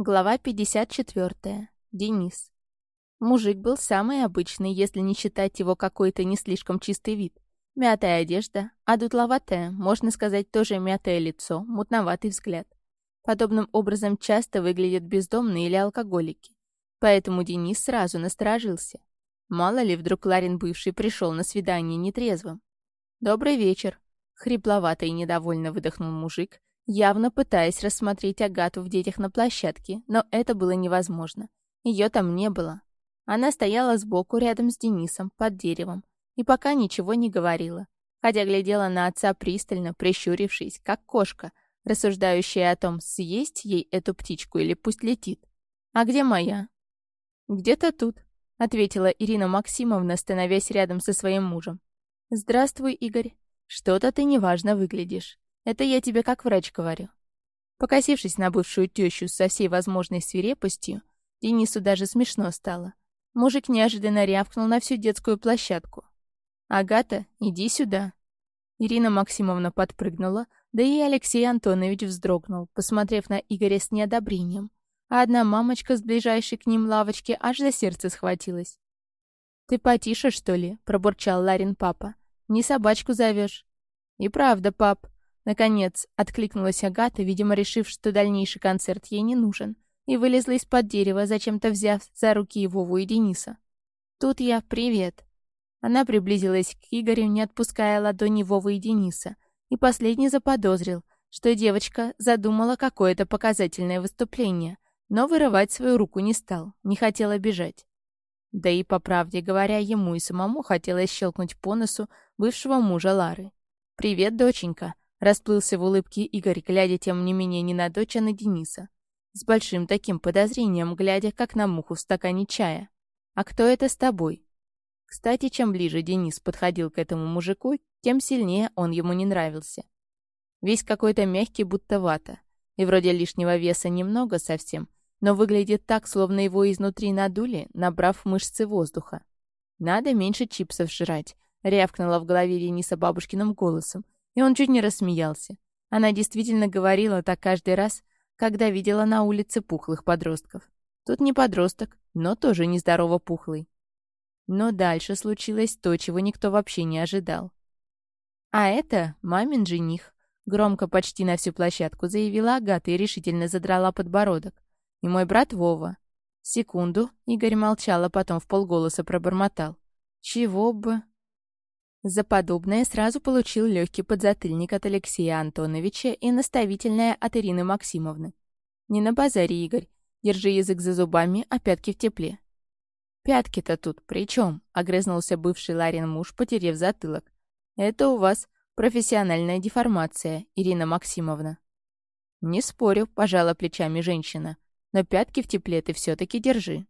Глава 54. Денис. Мужик был самый обычный, если не считать его какой-то не слишком чистый вид. Мятая одежда, а можно сказать, тоже мятое лицо, мутноватый взгляд. Подобным образом часто выглядят бездомные или алкоголики. Поэтому Денис сразу насторожился. Мало ли, вдруг Ларин бывший пришел на свидание нетрезвым. «Добрый вечер», — хрипловато и недовольно выдохнул мужик, явно пытаясь рассмотреть Агату в детях на площадке, но это было невозможно. Ее там не было. Она стояла сбоку рядом с Денисом, под деревом, и пока ничего не говорила, хотя глядела на отца пристально, прищурившись, как кошка, рассуждающая о том, съесть ей эту птичку или пусть летит. «А где моя?» «Где-то тут», — ответила Ирина Максимовна, становясь рядом со своим мужем. «Здравствуй, Игорь. Что-то ты неважно выглядишь. Это я тебе как врач говорю». Покосившись на бывшую тещу со всей возможной свирепостью, Денису даже смешно стало. Мужик неожиданно рявкнул на всю детскую площадку. «Агата, иди сюда». Ирина Максимовна подпрыгнула, да и Алексей Антонович вздрогнул, посмотрев на Игоря с неодобрением. А одна мамочка с ближайшей к ним лавочки аж за сердце схватилась. «Ты потише, что ли?» — пробурчал Ларин папа. «Не собачку зовешь?» «И правда, пап», Наконец, откликнулась Агата, видимо, решив, что дальнейший концерт ей не нужен, и вылезла из-под дерева, зачем-то взяв за руки Вову и Дениса. «Тут я, привет!» Она приблизилась к Игорю, не отпуская ладони Вовы и Дениса, и последний заподозрил, что девочка задумала какое-то показательное выступление, но вырывать свою руку не стал, не хотела бежать. Да и, по правде говоря, ему и самому хотелось щелкнуть по носу бывшего мужа Лары. «Привет, доченька!» Расплылся в улыбке Игорь, глядя тем не менее не на дочь, а на Дениса. С большим таким подозрением, глядя, как на муху в стакане чая. «А кто это с тобой?» Кстати, чем ближе Денис подходил к этому мужику, тем сильнее он ему не нравился. Весь какой-то мягкий, будто вата. И вроде лишнего веса немного совсем, но выглядит так, словно его изнутри надули, набрав мышцы воздуха. «Надо меньше чипсов жрать», — рявкнула в голове Дениса бабушкиным голосом, и он чуть не рассмеялся. Она действительно говорила так каждый раз, когда видела на улице пухлых подростков. Тут не подросток, но тоже нездорово пухлый. Но дальше случилось то, чего никто вообще не ожидал. «А это мамин жених», — громко почти на всю площадку заявила Агата и решительно задрала подбородок. «И мой брат Вова». Секунду Игорь молчал, а потом в полголоса пробормотал. «Чего бы...» За подобное сразу получил легкий подзатыльник от Алексея Антоновича и наставительное от Ирины Максимовны. «Не на базаре, Игорь. Держи язык за зубами, а пятки в тепле». «Пятки-то тут при чем?» — огрызнулся бывший Ларин муж, потеряв затылок. «Это у вас профессиональная деформация, Ирина Максимовна». «Не спорю», — пожала плечами женщина. «Но пятки в тепле ты все таки держи».